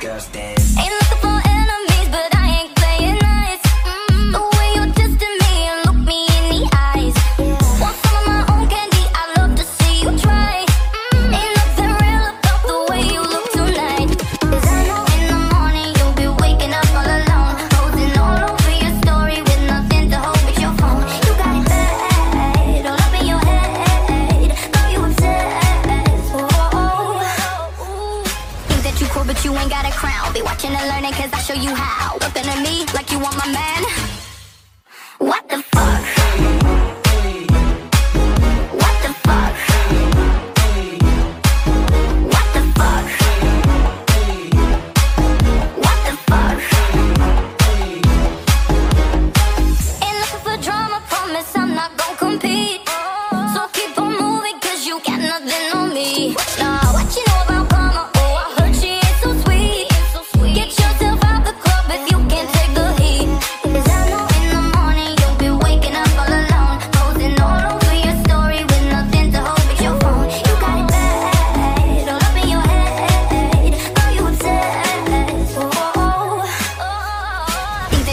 girls dance. Cause I show you how. Looking at me like you want my man. What the fuck? What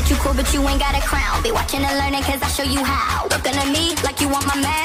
you cool, but you ain't got a crown. Be watching and learning, cause I show you how. Looking at me like you want my man.